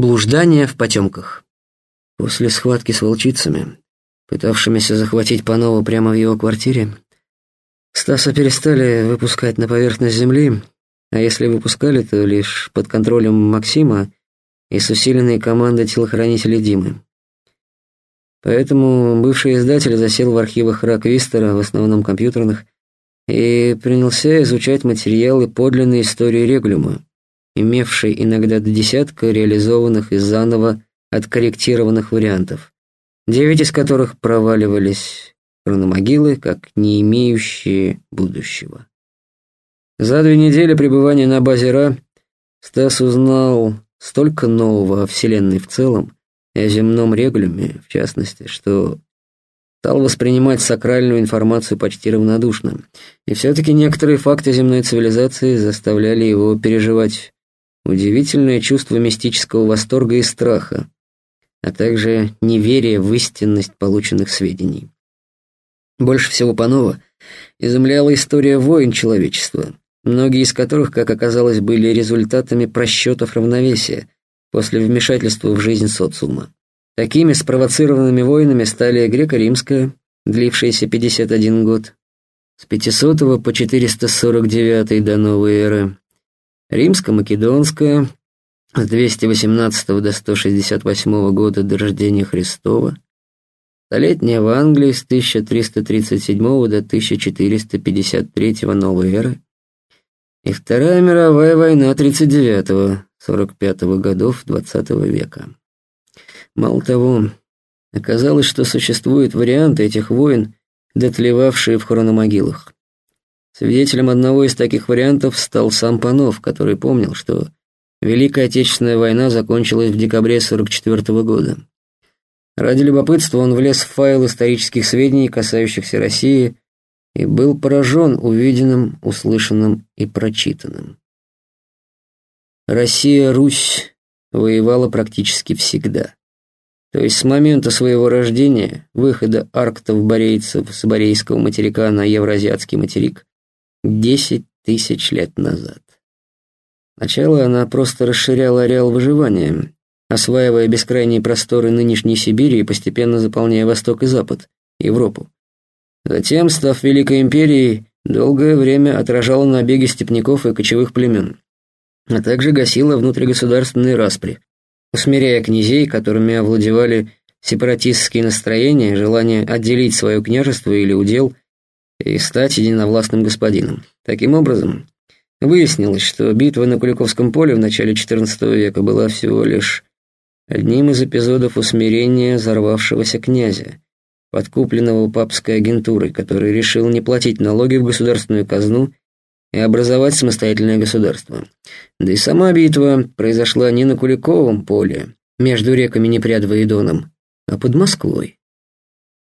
Блуждание в потемках. После схватки с волчицами, пытавшимися захватить Панова прямо в его квартире, Стаса перестали выпускать на поверхность земли, а если выпускали, то лишь под контролем Максима и с усиленной командой телохранителей Димы. Поэтому бывший издатель засел в архивах Раквистера, в основном компьютерных, и принялся изучать материалы подлинной истории Регулюма, имевшей иногда до десятка реализованных и заново откорректированных вариантов, девять из которых проваливались хрономогилы как не имеющие будущего. За две недели пребывания на базе Ра Стас узнал столько нового о Вселенной в целом и о земном регулюме, в частности, что стал воспринимать сакральную информацию почти равнодушно. И все-таки некоторые факты земной цивилизации заставляли его переживать удивительное чувство мистического восторга и страха, а также неверие в истинность полученных сведений. Больше всего Панова изумляла история войн человечества, многие из которых, как оказалось, были результатами просчетов равновесия после вмешательства в жизнь социума. Такими спровоцированными войнами стали греко-римская, длившаяся 51 год, с 500 по 449 до новой эры, Римско-Македонская с 218 до 168 года до рождения Христова, Столетняя в Англии с 1337 до 1453 новой эры и Вторая мировая война 39-45 годов XX века. Мало того, оказалось, что существуют варианты этих войн, дотлевавшие в хрономогилах. Свидетелем одного из таких вариантов стал сам Панов, который помнил, что Великая Отечественная война закончилась в декабре 44 -го года. Ради любопытства он влез в файл исторических сведений, касающихся России, и был поражен увиденным, услышанным и прочитанным. Россия-Русь воевала практически всегда. То есть с момента своего рождения, выхода арктов-борейцев с Борейского материка на Евразиатский материк, Десять тысяч лет назад. Сначала она просто расширяла ареал выживания, осваивая бескрайние просторы нынешней Сибири и постепенно заполняя Восток и Запад, Европу. Затем, став Великой империей, долгое время отражала набеги степняков и кочевых племен, а также гасила внутригосударственные распри, усмиряя князей, которыми овладевали сепаратистские настроения, желание отделить свое княжество или удел – и стать единовластным господином. Таким образом, выяснилось, что битва на Куликовском поле в начале XIV века была всего лишь одним из эпизодов усмирения взорвавшегося князя, подкупленного папской агентурой, который решил не платить налоги в государственную казну и образовать самостоятельное государство. Да и сама битва произошла не на Куликовом поле, между реками Непрядва и Доном, а под Москвой.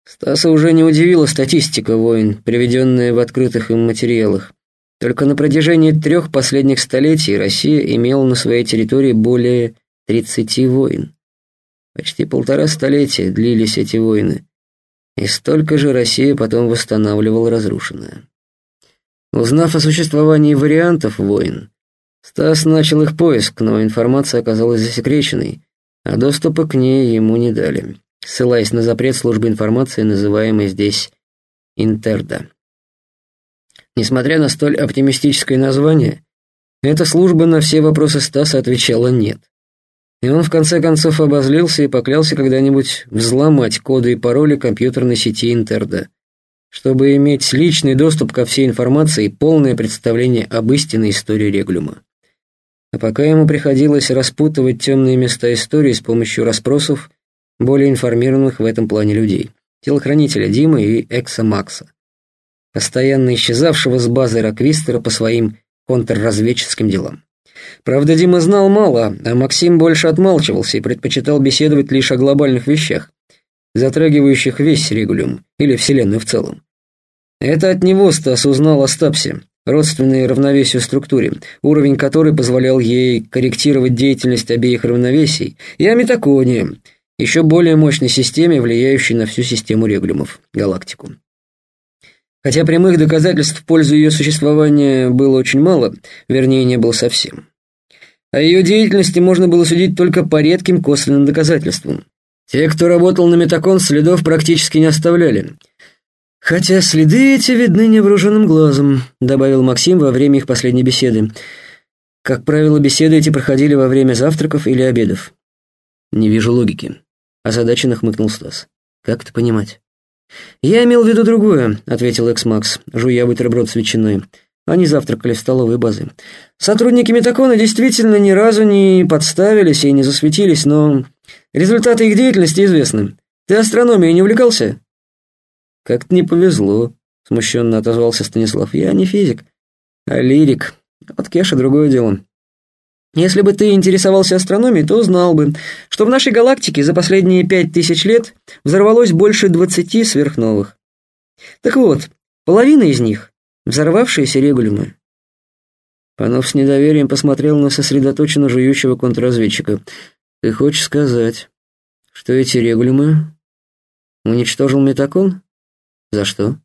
Стаса уже не удивила статистика войн, приведенная в открытых им материалах. Только на протяжении трех последних столетий Россия имела на своей территории более 30 войн. Почти полтора столетия длились эти войны, и столько же Россия потом восстанавливала разрушенное. Узнав о существовании вариантов войн, Стас начал их поиск, но информация оказалась засекреченной, а доступа к ней ему не дали ссылаясь на запрет службы информации, называемой здесь Интерда. Несмотря на столь оптимистическое название, эта служба на все вопросы Стаса отвечала «нет». И он в конце концов обозлился и поклялся когда-нибудь взломать коды и пароли компьютерной сети Интерда, чтобы иметь личный доступ ко всей информации и полное представление об истинной истории Регулюма. А пока ему приходилось распутывать темные места истории с помощью расспросов более информированных в этом плане людей, телохранителя Димы и Экса Макса, постоянно исчезавшего с базы Роквистера по своим контрразведческим делам. Правда, Дима знал мало, а Максим больше отмалчивался и предпочитал беседовать лишь о глобальных вещах, затрагивающих весь регулюм или Вселенную в целом. Это от него Стас узнал о Стапсе, родственной равновесию структуре, уровень которой позволял ей корректировать деятельность обеих равновесий, и о метаконе, еще более мощной системе, влияющей на всю систему регулюмов, галактику. Хотя прямых доказательств в пользу ее существования было очень мало, вернее, не было совсем. О ее деятельности можно было судить только по редким косвенным доказательствам. Те, кто работал на метакон, следов практически не оставляли. «Хотя следы эти видны невооруженным глазом», — добавил Максим во время их последней беседы. Как правило, беседы эти проходили во время завтраков или обедов. «Не вижу логики», — озадаченно хмыкнул Стас. «Как это понимать?» «Я имел в виду другое», — ответил Экс-Макс, жуя бутерброд с ветчиной. Они завтракали в столовой базы. «Сотрудники Метакона действительно ни разу не подставились и не засветились, но результаты их деятельности известны. Ты астрономией не увлекался?» «Как-то не повезло», — смущенно отозвался Станислав. «Я не физик, а лирик. Вот Кеша другое дело. Если бы ты интересовался астрономией, то знал бы, что в нашей галактике за последние пять тысяч лет взорвалось больше двадцати сверхновых. Так вот, половина из них — взорвавшиеся регулярно. Панов с недоверием посмотрел на сосредоточенно жующего контрразведчика. «Ты хочешь сказать, что эти регулимы уничтожил метакон?» За что?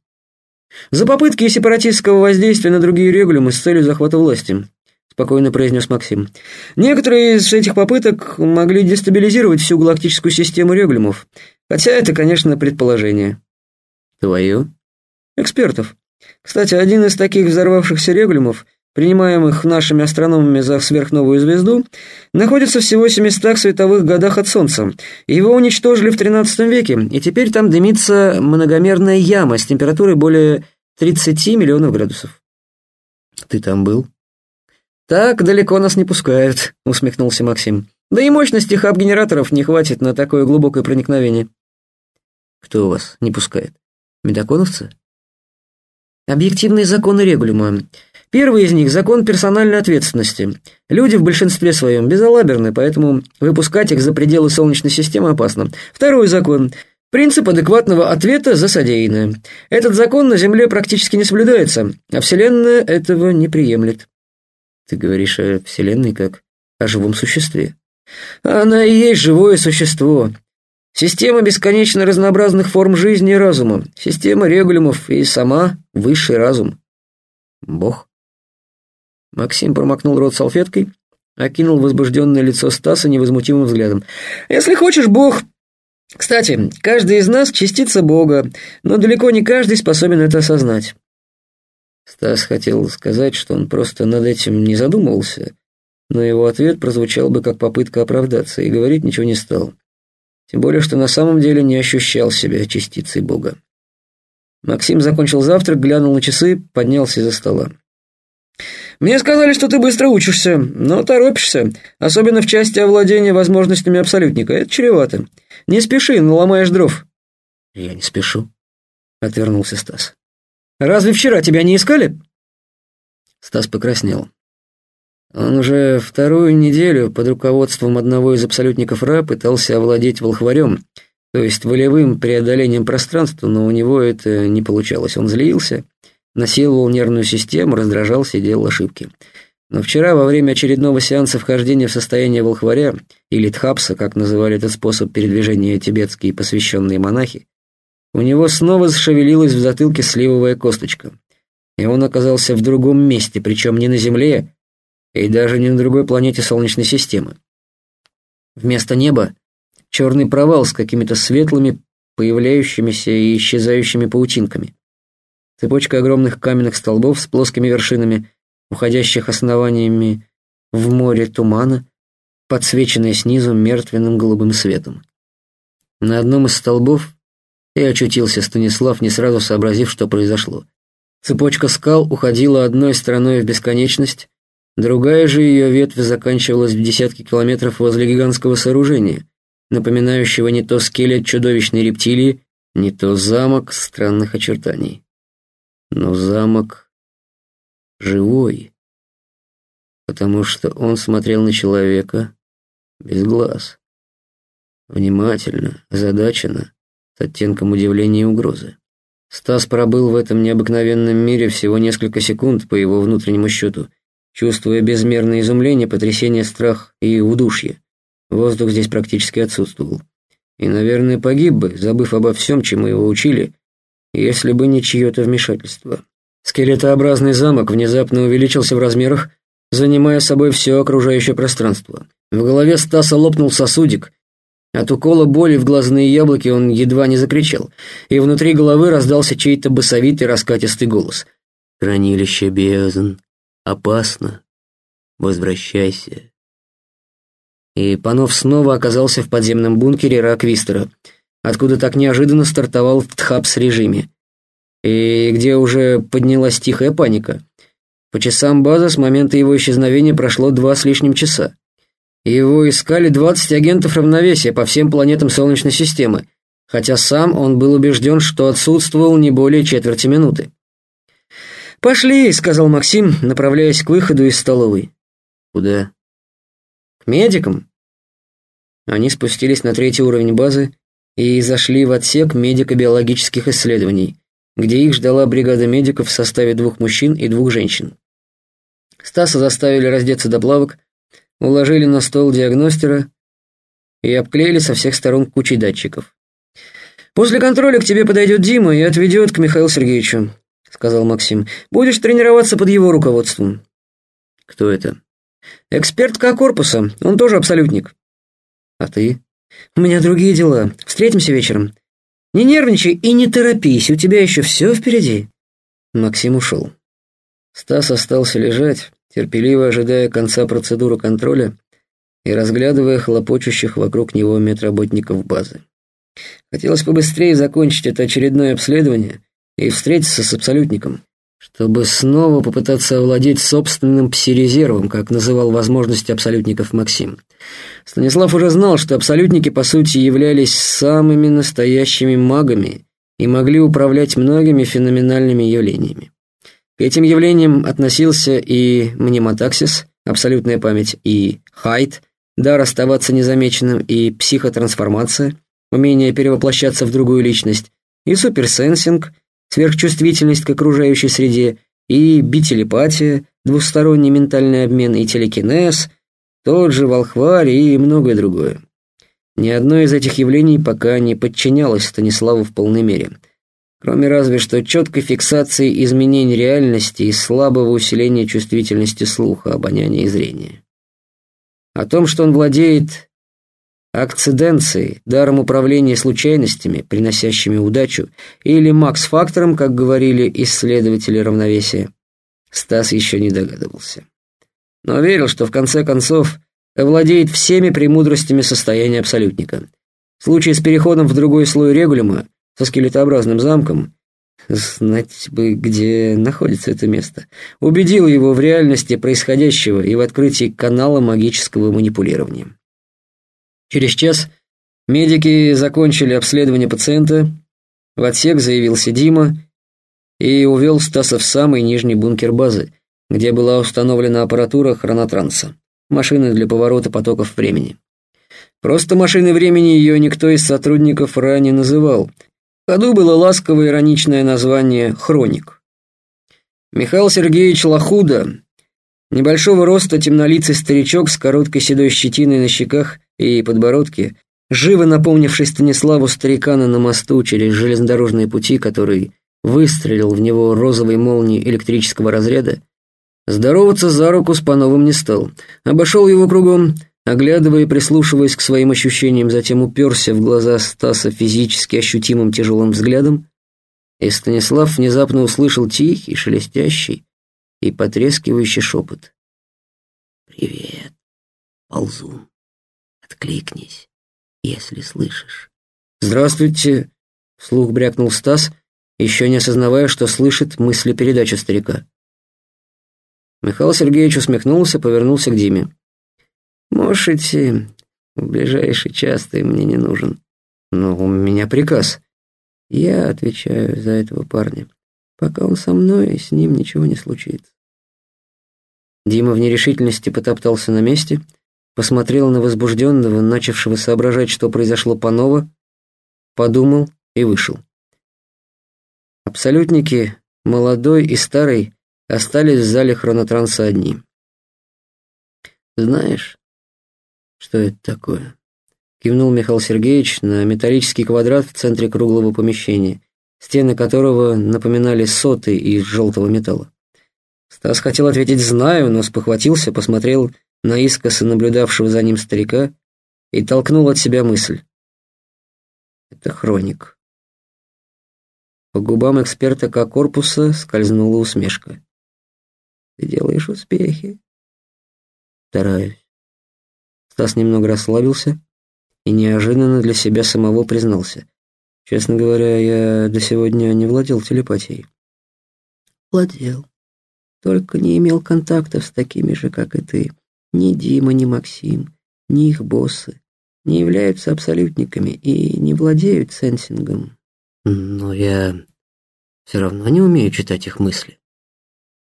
За попытки сепаратистского воздействия на другие регулюмы с целью захвата власти, спокойно произнес Максим. Некоторые из этих попыток могли дестабилизировать всю галактическую систему регулюмов, хотя это, конечно, предположение. Твое? Экспертов. Кстати, один из таких взорвавшихся регулюмов принимаемых нашими астрономами за сверхновую звезду, находится всего в 700 световых годах от Солнца. Его уничтожили в XIII веке, и теперь там дымится многомерная яма с температурой более 30 миллионов градусов. Ты там был? Так далеко нас не пускают, усмехнулся Максим. Да и мощности хаб-генераторов не хватит на такое глубокое проникновение. Кто вас не пускает? Медоконовцы? Объективные законы регулима. Первый из них – закон персональной ответственности. Люди в большинстве своем безалаберны, поэтому выпускать их за пределы Солнечной системы опасно. Второй закон – принцип адекватного ответа за содеянное. Этот закон на Земле практически не соблюдается, а Вселенная этого не приемлет. Ты говоришь о Вселенной как о живом существе. Она и есть живое существо. Система бесконечно разнообразных форм жизни и разума, система регулюмов и сама высший разум. Бог. Максим промокнул рот салфеткой, окинул возбужденное лицо Стаса невозмутимым взглядом. «Если хочешь, Бог...» «Кстати, каждый из нас — частица Бога, но далеко не каждый способен это осознать». Стас хотел сказать, что он просто над этим не задумывался, но его ответ прозвучал бы как попытка оправдаться, и говорить ничего не стал. Тем более, что на самом деле не ощущал себя частицей Бога. Максим закончил завтрак, глянул на часы, поднялся из-за стола. Мне сказали, что ты быстро учишься, но торопишься, особенно в части овладения возможностями абсолютника. Это чревато. Не спеши, наломаешь дров». «Я не спешу», — отвернулся Стас. «Разве вчера тебя не искали?» Стас покраснел. Он уже вторую неделю под руководством одного из абсолютников Ра пытался овладеть волхварем, то есть волевым преодолением пространства, но у него это не получалось. Он злился, насиловал нервную систему, раздражался и делал ошибки. Но вчера, во время очередного сеанса вхождения в состояние волхваря, или тхапса, как называли этот способ передвижения тибетские посвященные монахи, у него снова зашевелилась в затылке сливовая косточка. И он оказался в другом месте, причем не на Земле, и даже не на другой планете Солнечной системы. Вместо неба черный провал с какими-то светлыми, появляющимися и исчезающими паутинками. Цепочка огромных каменных столбов с плоскими вершинами, уходящих основаниями в море тумана, подсвеченная снизу мертвенным голубым светом. На одном из столбов и очутился Станислав, не сразу сообразив, что произошло. Цепочка скал уходила одной стороной в бесконечность, другая же ее ветвь заканчивалась в десятки километров возле гигантского сооружения, напоминающего не то скелет чудовищной рептилии, не то замок странных очертаний. Но замок живой, потому что он смотрел на человека без глаз. Внимательно, озадаченно, с оттенком удивления и угрозы. Стас пробыл в этом необыкновенном мире всего несколько секунд по его внутреннему счету, чувствуя безмерное изумление, потрясение, страх и удушье. Воздух здесь практически отсутствовал. И, наверное, погиб бы, забыв обо всем, чему его учили, если бы не чье-то вмешательство. Скелетообразный замок внезапно увеличился в размерах, занимая собой все окружающее пространство. В голове Стаса лопнул сосудик. От укола боли в глазные яблоки он едва не закричал, и внутри головы раздался чей-то басовитый раскатистый голос. «Хранилище бездн. Опасно. Возвращайся». И Панов снова оказался в подземном бункере Раквистера, откуда так неожиданно стартовал в Тхапс-режиме, и где уже поднялась тихая паника. По часам базы с момента его исчезновения прошло два с лишним часа. Его искали 20 агентов равновесия по всем планетам Солнечной системы, хотя сам он был убежден, что отсутствовал не более четверти минуты. «Пошли», — сказал Максим, направляясь к выходу из столовой. «Куда?» «К медикам». Они спустились на третий уровень базы и зашли в отсек медико-биологических исследований, где их ждала бригада медиков в составе двух мужчин и двух женщин. Стаса заставили раздеться до плавок, уложили на стол диагностера и обклеили со всех сторон кучей датчиков. «После контроля к тебе подойдет Дима и отведет к Михаилу Сергеевичу», — сказал Максим. «Будешь тренироваться под его руководством». «Кто это?» «Эксперт К-корпуса, он тоже абсолютник». «А ты?» «У меня другие дела. Встретимся вечером. Не нервничай и не торопись, у тебя еще все впереди». Максим ушел. Стас остался лежать, терпеливо ожидая конца процедуры контроля и разглядывая хлопочущих вокруг него медработников базы. Хотелось побыстрее закончить это очередное обследование и встретиться с абсолютником, чтобы снова попытаться овладеть собственным пси-резервом, как называл возможности абсолютников Максим. Станислав уже знал, что абсолютники, по сути, являлись самыми настоящими магами и могли управлять многими феноменальными явлениями. К этим явлениям относился и мнемотаксис, абсолютная память, и хайт, дар оставаться незамеченным, и психотрансформация, умение перевоплощаться в другую личность, и суперсенсинг, сверхчувствительность к окружающей среде, и бителепатия, двусторонний ментальный обмен, и телекинез, тот же волхварь и многое другое. Ни одно из этих явлений пока не подчинялось Станиславу в полной мере – кроме разве что четкой фиксации изменений реальности и слабого усиления чувствительности слуха, обоняния и зрения. О том, что он владеет акциденцией, даром управления случайностями, приносящими удачу, или макс-фактором, как говорили исследователи равновесия, Стас еще не догадывался. Но верил, что в конце концов овладеет всеми премудростями состояния абсолютника. В случае с переходом в другой слой регулима со скелетообразным замком, знать бы, где находится это место, убедил его в реальности происходящего и в открытии канала магического манипулирования. Через час медики закончили обследование пациента, в отсек заявился Дима и увел Стаса в самый нижний бункер базы, где была установлена аппаратура хронотранса, машины для поворота потоков времени. Просто машины времени ее никто из сотрудников ранее называл, ходу было ласковое ироничное название «Хроник». Михаил Сергеевич Лохуда, небольшого роста темнолицый старичок с короткой седой щетиной на щеках и подбородке, живо напомнивший Станиславу старикана на мосту через железнодорожные пути, который выстрелил в него розовой молнией электрического разряда, здороваться за руку с Пановым не стал, обошел его кругом, Оглядывая и прислушиваясь к своим ощущениям, затем уперся в глаза Стаса физически ощутимым тяжелым взглядом, и Станислав внезапно услышал тихий, шелестящий и потрескивающий шепот. «Привет, ползун. Откликнись, если слышишь». «Здравствуйте», — вслух брякнул Стас, еще не осознавая, что слышит мысли передачи старика. Михаил Сергеевич усмехнулся, повернулся к Диме. Можешь идти. В ближайший час ты мне не нужен. Но у меня приказ. Я отвечаю за этого парня. Пока он со мной, с ним ничего не случится. Дима в нерешительности потоптался на месте, посмотрел на возбужденного, начавшего соображать, что произошло по-ново, подумал и вышел. Абсолютники, молодой и старый, остались в зале хронотранса одни. «Знаешь, «Что это такое?» Кивнул Михаил Сергеевич на металлический квадрат в центре круглого помещения, стены которого напоминали соты из желтого металла. Стас хотел ответить «знаю», но спохватился, посмотрел на искоса наблюдавшего за ним старика и толкнул от себя мысль. Это хроник. По губам эксперта К-корпуса скользнула усмешка. «Ты делаешь успехи». «Стараюсь». Стас немного расслабился и неожиданно для себя самого признался. «Честно говоря, я до сегодня не владел телепатией». «Владел. Только не имел контактов с такими же, как и ты. Ни Дима, ни Максим, ни их боссы не являются абсолютниками и не владеют сенсингом. Но я все равно не умею читать их мысли.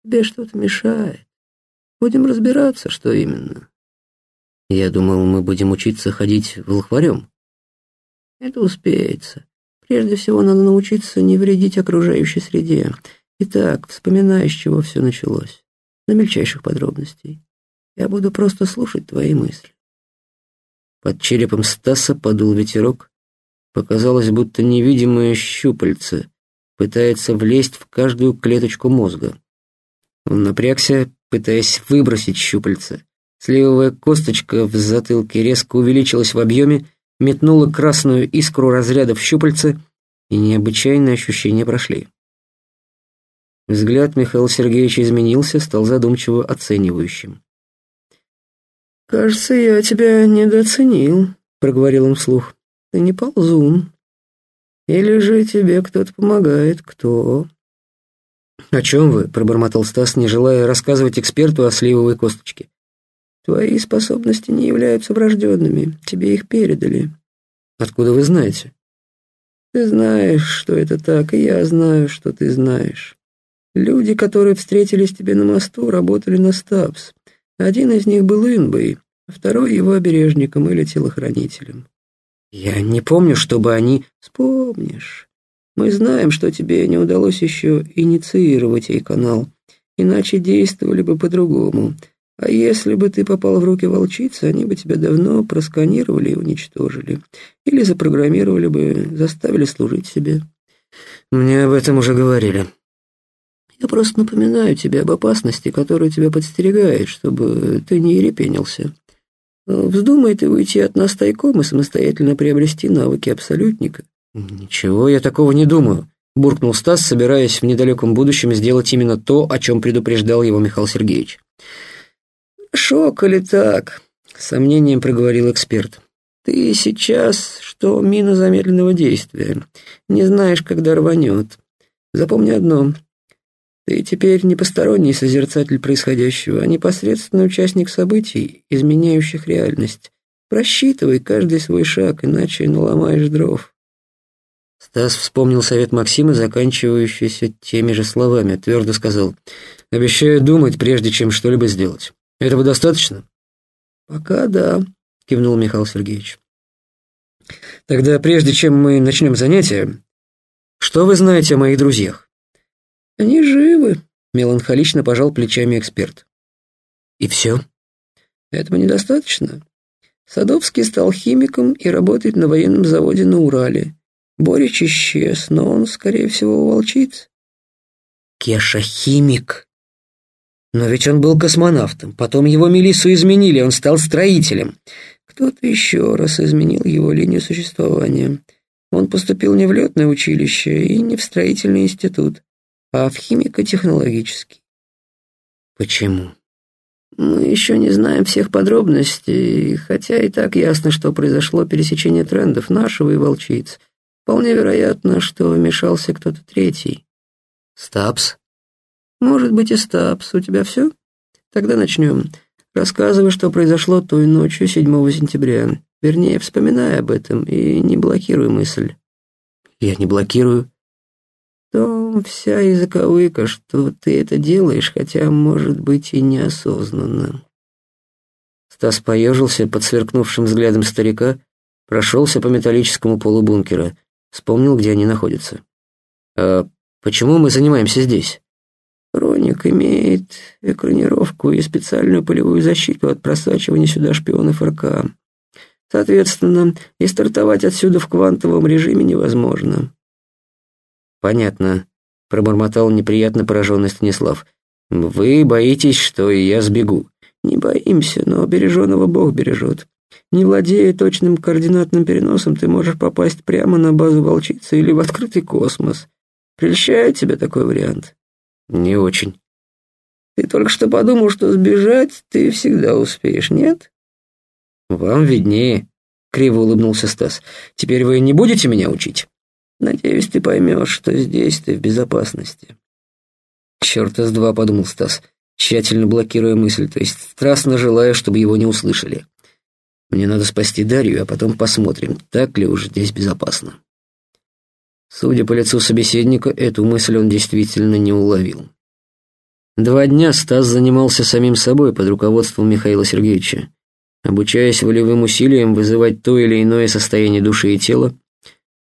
Тебе что-то мешает. Будем разбираться, что именно. Я думал, мы будем учиться ходить волхварем. Это успеется. Прежде всего, надо научиться не вредить окружающей среде. Итак, вспоминай, с чего все началось. На мельчайших подробностей. Я буду просто слушать твои мысли. Под черепом Стаса подул ветерок. Показалось, будто невидимое щупальце пытается влезть в каждую клеточку мозга. Он напрягся, пытаясь выбросить щупальце. Сливовая косточка в затылке резко увеличилась в объеме, метнула красную искру разряда в щупальце, и необычайные ощущения прошли. Взгляд Михаила Сергеевича изменился, стал задумчиво оценивающим. «Кажется, я тебя недооценил», — проговорил он вслух. «Ты не ползун. Или же тебе кто-то помогает? Кто?» «О чем вы?» — пробормотал Стас, не желая рассказывать эксперту о сливовой косточке. «Твои способности не являются врожденными. Тебе их передали». «Откуда вы знаете?» «Ты знаешь, что это так, и я знаю, что ты знаешь. Люди, которые встретились тебе на мосту, работали на Стабс. Один из них был Инбой, второй его обережником или телохранителем. Я не помню, чтобы они... Вспомнишь. Мы знаем, что тебе не удалось еще инициировать ей канал, иначе действовали бы по-другому. А если бы ты попал в руки волчицы, они бы тебя давно просканировали и уничтожили. Или запрограммировали бы, заставили служить себе. Мне об этом уже говорили. Я просто напоминаю тебе об опасности, которая тебя подстерегает, чтобы ты не ерепенился. Вздумай ты уйти от нас тайком и самостоятельно приобрести навыки абсолютника. Ничего я такого не думаю, буркнул Стас, собираясь в недалеком будущем сделать именно то, о чем предупреждал его Михаил Сергеевич. «Шок или так?» — сомнением проговорил эксперт. «Ты сейчас, что мина замедленного действия. Не знаешь, когда рванет. Запомни одно. Ты теперь не посторонний созерцатель происходящего, а непосредственный участник событий, изменяющих реальность. Просчитывай каждый свой шаг, иначе наломаешь дров. Стас вспомнил совет Максима, заканчивающийся теми же словами, твердо сказал, «Обещаю думать, прежде чем что-либо сделать. Этого достаточно?» «Пока да», — кивнул Михаил Сергеевич. «Тогда прежде чем мы начнем занятие, что вы знаете о моих друзьях?» «Они живы», — меланхолично пожал плечами эксперт. «И все?» «Этого недостаточно. Садовский стал химиком и работает на военном заводе на Урале. Борич исчез, но он, скорее всего, волчиц». «Кеша химик», но ведь он был космонавтом, потом его Мелиссу изменили, он стал строителем. Кто-то еще раз изменил его линию существования. Он поступил не в летное училище и не в строительный институт а в химико-технологический. Почему? Мы еще не знаем всех подробностей, хотя и так ясно, что произошло пересечение трендов нашего и волчиц. Вполне вероятно, что вмешался кто-то третий. Стапс? Может быть и Стапс. У тебя все? Тогда начнем. Рассказывай, что произошло той ночью 7 сентября. Вернее, вспоминай об этом и не блокируй мысль. Я не блокирую том вся и заковыка, что ты это делаешь, хотя, может быть, и неосознанно. Стас поежился под сверкнувшим взглядом старика, прошелся по металлическому полу бункера, вспомнил, где они находятся. «А почему мы занимаемся здесь?» «Хроник имеет экранировку и специальную полевую защиту от просачивания сюда шпионов РК. Соответственно, и стартовать отсюда в квантовом режиме невозможно. «Понятно», — пробормотал неприятно пораженный Станислав. Вы боитесь, что я сбегу. Не боимся, но береженого Бог бережет. Не владея точным координатным переносом, ты можешь попасть прямо на базу волчицы или в открытый космос. Прельщает тебя такой вариант? Не очень. Ты только что подумал, что сбежать ты всегда успеешь, нет? Вам виднее, криво улыбнулся Стас. Теперь вы не будете меня учить? Надеюсь, ты поймешь, что здесь ты в безопасности. Черт из два, подумал Стас, тщательно блокируя мысль, то есть страстно желая, чтобы его не услышали. Мне надо спасти Дарью, а потом посмотрим, так ли уж здесь безопасно. Судя по лицу собеседника, эту мысль он действительно не уловил. Два дня Стас занимался самим собой под руководством Михаила Сергеевича, обучаясь волевым усилиям вызывать то или иное состояние души и тела,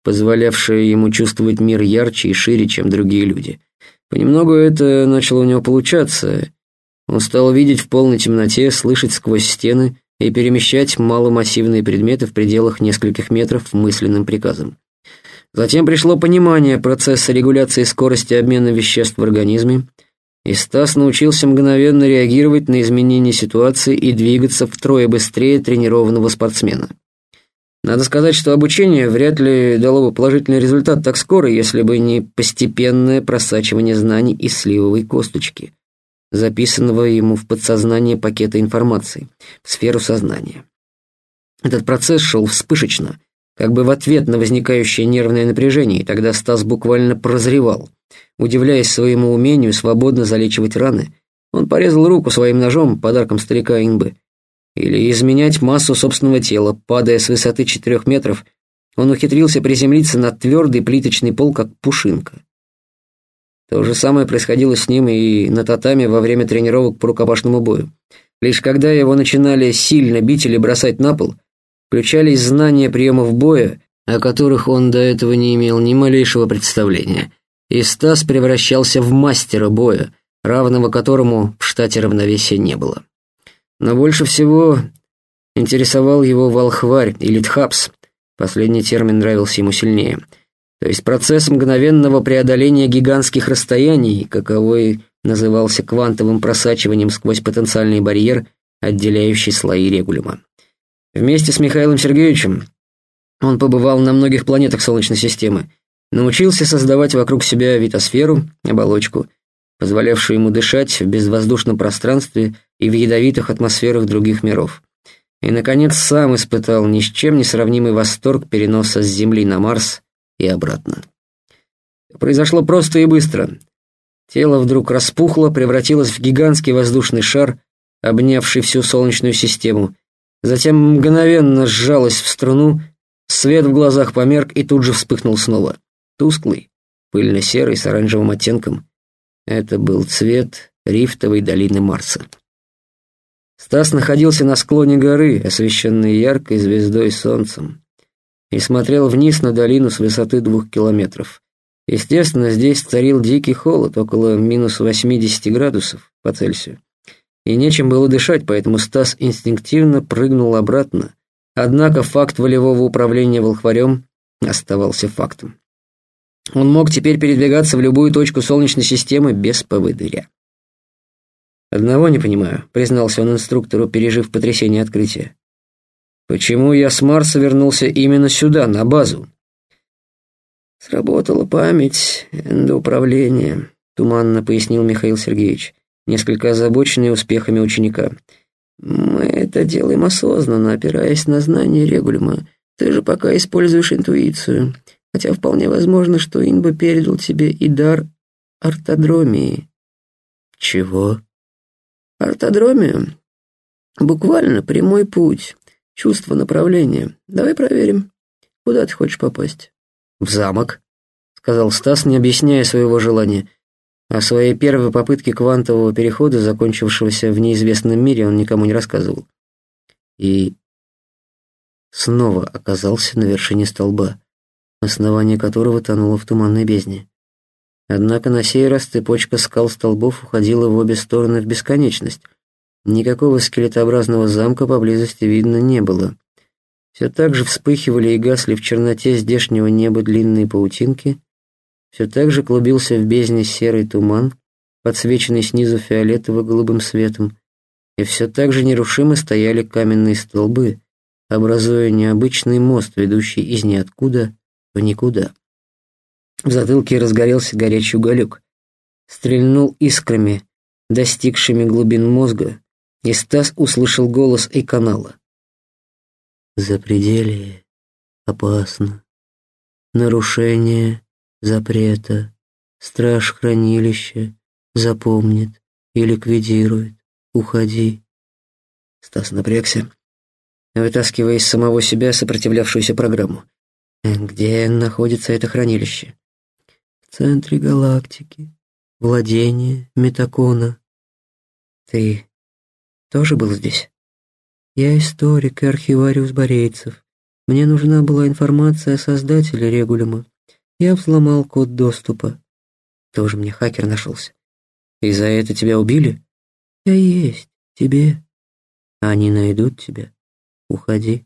позволявшее ему чувствовать мир ярче и шире, чем другие люди. Понемногу это начало у него получаться. Он стал видеть в полной темноте, слышать сквозь стены и перемещать маломассивные предметы в пределах нескольких метров мысленным приказом. Затем пришло понимание процесса регуляции скорости обмена веществ в организме, и Стас научился мгновенно реагировать на изменения ситуации и двигаться втрое быстрее тренированного спортсмена. Надо сказать, что обучение вряд ли дало бы положительный результат так скоро, если бы не постепенное просачивание знаний из сливовой косточки, записанного ему в подсознание пакета информации, в сферу сознания. Этот процесс шел вспышечно, как бы в ответ на возникающее нервное напряжение, и тогда Стас буквально прозревал. Удивляясь своему умению свободно залечивать раны, он порезал руку своим ножом, подарком старика Инбы, или изменять массу собственного тела, падая с высоты четырех метров, он ухитрился приземлиться на твердый плиточный пол, как пушинка. То же самое происходило с ним и на татаме во время тренировок по рукопашному бою. Лишь когда его начинали сильно бить или бросать на пол, включались знания приемов боя, о которых он до этого не имел ни малейшего представления, и Стас превращался в мастера боя, равного которому в штате равновесия не было. Но больше всего интересовал его волхварь или тхапс. Последний термин нравился ему сильнее. То есть процесс мгновенного преодоления гигантских расстояний, каковой назывался квантовым просачиванием сквозь потенциальный барьер, отделяющий слои регулима. Вместе с Михаилом Сергеевичем он побывал на многих планетах Солнечной системы, научился создавать вокруг себя витосферу, оболочку, позволявшую ему дышать в безвоздушном пространстве и в ядовитых атмосферах других миров. И, наконец, сам испытал ни с чем не сравнимый восторг переноса с Земли на Марс и обратно. Произошло просто и быстро. Тело вдруг распухло, превратилось в гигантский воздушный шар, обнявший всю Солнечную систему. Затем мгновенно сжалось в струну, свет в глазах померк и тут же вспыхнул снова. Тусклый, пыльно-серый, с оранжевым оттенком. Это был цвет рифтовой долины Марса. Стас находился на склоне горы, освещенной яркой звездой солнцем, и смотрел вниз на долину с высоты двух километров. Естественно, здесь царил дикий холод, около минус 80 градусов по Цельсию. И нечем было дышать, поэтому Стас инстинктивно прыгнул обратно. Однако факт волевого управления волхварем оставался фактом. Он мог теперь передвигаться в любую точку Солнечной системы без поводыря. «Одного не понимаю», — признался он инструктору, пережив потрясение открытия. «Почему я с Марса вернулся именно сюда, на базу?» «Сработала память, эндоуправление», — туманно пояснил Михаил Сергеевич, несколько озабоченный успехами ученика. «Мы это делаем осознанно, опираясь на знания регулима. Ты же пока используешь интуицию, хотя вполне возможно, что Инба передал тебе и дар ортодромии». «Чего?» Ортодромия — буквально прямой путь, чувство направления. Давай проверим, куда ты хочешь попасть. В замок, сказал Стас, не объясняя своего желания. О своей первой попытке квантового перехода, закончившегося в неизвестном мире, он никому не рассказывал. И снова оказался на вершине столба, основание которого тонуло в туманной бездне. Однако на сей раз цепочка скал-столбов уходила в обе стороны в бесконечность. Никакого скелетообразного замка поблизости видно не было. Все так же вспыхивали и гасли в черноте здешнего неба длинные паутинки, все так же клубился в бездне серый туман, подсвеченный снизу фиолетово-голубым светом, и все так же нерушимо стояли каменные столбы, образуя необычный мост, ведущий из ниоткуда в никуда. В затылке разгорелся горячий уголек. Стрельнул искрами, достигшими глубин мозга, и Стас услышал голос и канала. «Запределье опасно. Нарушение запрета. Страж хранилища запомнит и ликвидирует. Уходи». Стас напрягся, вытаскивая из самого себя сопротивлявшуюся программу. «Где находится это хранилище?» «В центре галактики. Владение Метакона». «Ты тоже был здесь?» «Я историк и архивариус Борейцев. Мне нужна была информация о создателе Регулима. Я взломал код доступа. Тоже мне хакер нашелся. И за это тебя убили? Я есть. Тебе. Они найдут тебя. Уходи.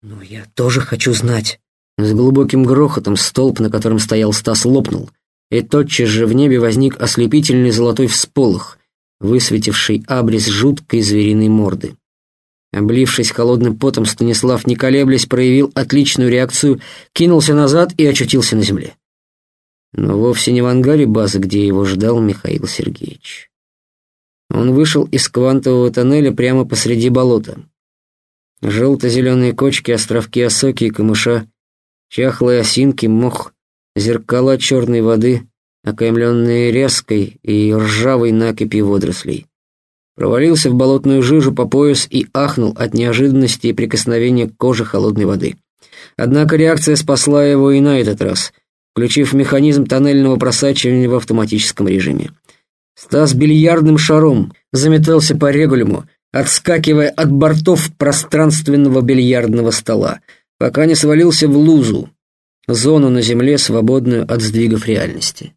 Но я тоже хочу знать. С глубоким грохотом столб, на котором стоял Стас, лопнул, и тотчас же в небе возник ослепительный золотой всполох, высветивший абрис жуткой звериной морды. Облившись холодным потом, Станислав, не колеблясь, проявил отличную реакцию, кинулся назад и очутился на земле. Но вовсе не в ангаре базы, где его ждал Михаил Сергеевич. Он вышел из квантового тоннеля прямо посреди болота. Желто-зеленые кочки, островки осоки и камыша, чахлые осинки, мох, зеркала черной воды, окаймленные резкой и ржавой накипью водорослей провалился в болотную жижу по пояс и ахнул от неожиданности и прикосновения к коже холодной воды. Однако реакция спасла его и на этот раз, включив механизм тоннельного просачивания в автоматическом режиме. Стас бильярдным шаром заметался по регулему, отскакивая от бортов пространственного бильярдного стола, пока не свалился в лузу, зону на Земле, свободную от сдвигов реальности.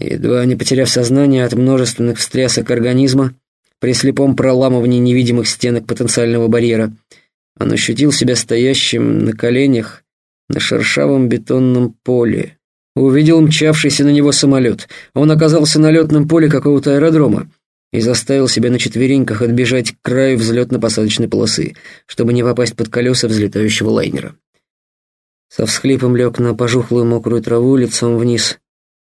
Едва не потеряв сознание от множественных встрясок организма, при слепом проламывании невидимых стенок потенциального барьера, он ощутил себя стоящим на коленях на шершавом бетонном поле. Увидел мчавшийся на него самолет. Он оказался на летном поле какого-то аэродрома и заставил себя на четвереньках отбежать к краю взлетно-посадочной полосы, чтобы не попасть под колеса взлетающего лайнера. Со всхлипом лег на пожухлую мокрую траву лицом вниз,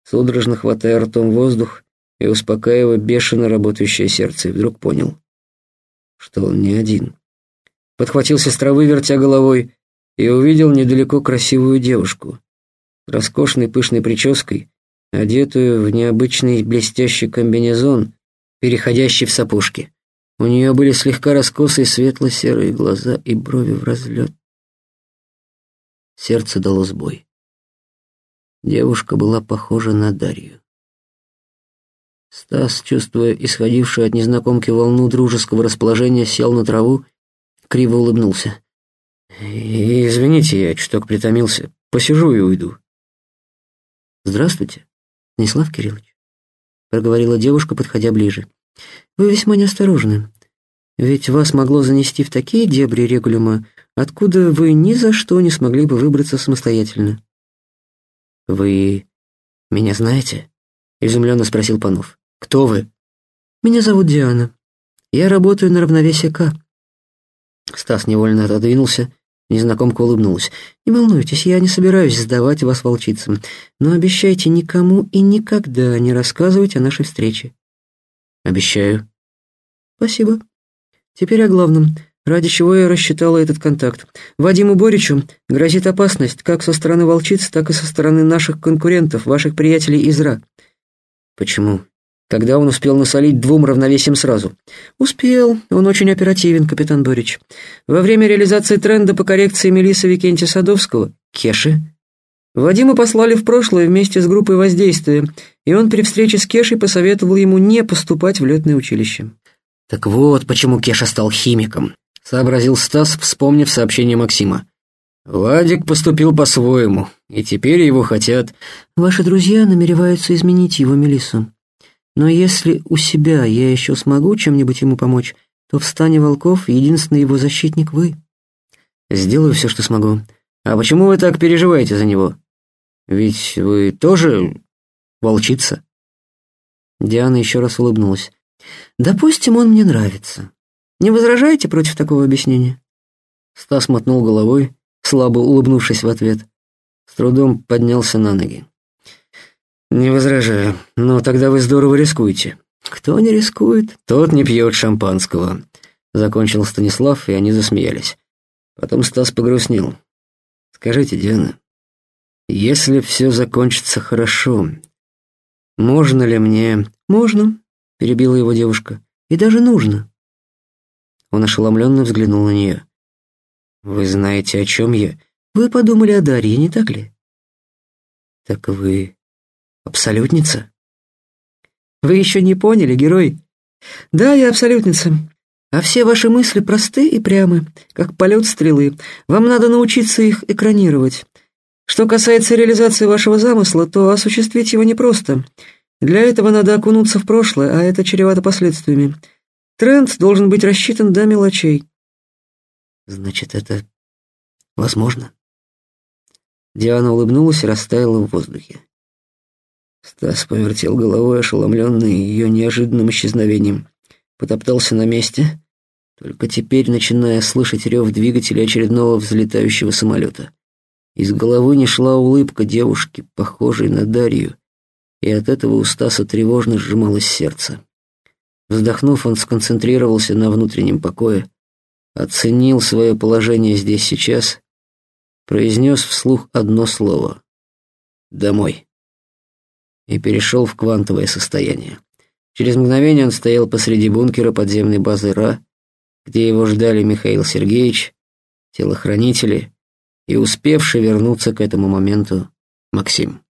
судорожно хватая ртом воздух и успокаивая бешено работающее сердце, и вдруг понял, что он не один. Подхватился с травы, вертя головой, и увидел недалеко красивую девушку, роскошной пышной прической, одетую в необычный блестящий комбинезон, переходящий в сапожки. У нее были слегка раскосые светло-серые глаза и брови в разлет. Сердце дало сбой. Девушка была похожа на Дарью. Стас, чувствуя исходившую от незнакомки волну дружеского расположения, сел на траву, криво улыбнулся. «Извините, я чуток притомился. Посижу и уйду». «Здравствуйте, Станислав Кириллович», — проговорила девушка, подходя ближе. «Вы весьма неосторожны. Ведь вас могло занести в такие дебри регулюма, откуда вы ни за что не смогли бы выбраться самостоятельно. «Вы меня знаете?» — изумленно спросил Панов. «Кто вы?» «Меня зовут Диана. Я работаю на равновесие К». Стас невольно отодвинулся, незнакомка улыбнулась. «Не волнуйтесь, я не собираюсь сдавать вас волчицам, но обещайте никому и никогда не рассказывать о нашей встрече». «Обещаю». «Спасибо. Теперь о главном ради чего я рассчитала этот контакт. Вадиму Боричу грозит опасность как со стороны волчиц, так и со стороны наших конкурентов, ваших приятелей из РА. Почему? Когда он успел насолить двум равновесием сразу? Успел. Он очень оперативен, капитан Борич. Во время реализации тренда по коррекции Мелисы Викентия Садовского, Кеши, Вадима послали в прошлое вместе с группой воздействия, и он при встрече с Кешей посоветовал ему не поступать в летное училище. Так вот, почему Кеша стал химиком сообразил Стас, вспомнив сообщение Максима. Вадик поступил по-своему, и теперь его хотят. Ваши друзья намереваются изменить его Мелиссу. Но если у себя я еще смогу чем-нибудь ему помочь, то в стане волков единственный его защитник вы. Сделаю все, что смогу. А почему вы так переживаете за него? Ведь вы тоже волчица. Диана еще раз улыбнулась. «Допустим, он мне нравится. Не возражаете против такого объяснения?» Стас мотнул головой, слабо улыбнувшись в ответ. С трудом поднялся на ноги. «Не возражаю, но тогда вы здорово рискуете». «Кто не рискует, тот не пьет шампанского», — закончил Станислав, и они засмеялись. Потом Стас погрустнел. «Скажите, Диана, если все закончится хорошо, можно ли мне...» «Можно», — перебила его девушка, — «и даже нужно». Он ошеломленно взглянул на нее. «Вы знаете, о чем я?» «Вы подумали о Дарье, не так ли?» «Так вы абсолютница?» «Вы еще не поняли, герой?» «Да, я абсолютница. А все ваши мысли просты и прямы, как полет стрелы. Вам надо научиться их экранировать. Что касается реализации вашего замысла, то осуществить его непросто. Для этого надо окунуться в прошлое, а это чревато последствиями. Тренд должен быть рассчитан до мелочей. Значит, это возможно? Диана улыбнулась и растаяла в воздухе. Стас повертел головой, ошеломленный ее неожиданным исчезновением. Потоптался на месте, только теперь начиная слышать рев двигателя очередного взлетающего самолета. Из головы не шла улыбка девушки, похожей на Дарью, и от этого у Стаса тревожно сжималось сердце. Вздохнув, он сконцентрировался на внутреннем покое, оценил свое положение здесь сейчас, произнес вслух одно слово «Домой» и перешел в квантовое состояние. Через мгновение он стоял посреди бункера подземной базы РА, где его ждали Михаил Сергеевич, телохранители и успевший вернуться к этому моменту Максим.